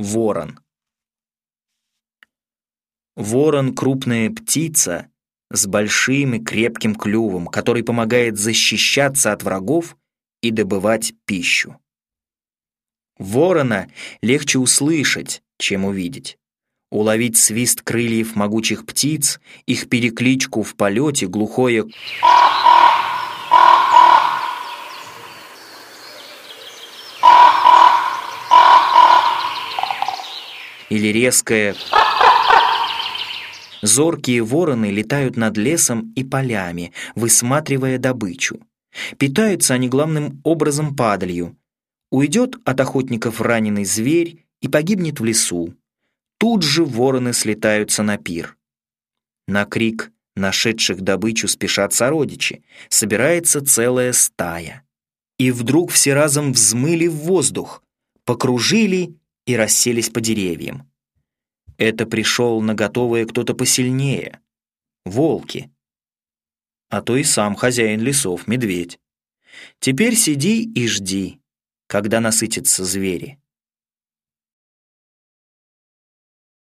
Ворон. Ворон — крупная птица с большим и крепким клювом, который помогает защищаться от врагов и добывать пищу. Ворона легче услышать, чем увидеть. Уловить свист крыльев могучих птиц, их перекличку в полете, глухое или резкое Зоркие вороны летают над лесом и полями, высматривая добычу. Питаются они главным образом падалью. Уйдет от охотников раненый зверь и погибнет в лесу. Тут же вороны слетаются на пир. На крик нашедших добычу спешат сородичи. Собирается целая стая. И вдруг все разом взмыли в воздух, покружили и расселись по деревьям. Это пришел на готовое кто-то посильнее. Волки. А то и сам хозяин лесов, медведь. Теперь сиди и жди, когда насытятся звери.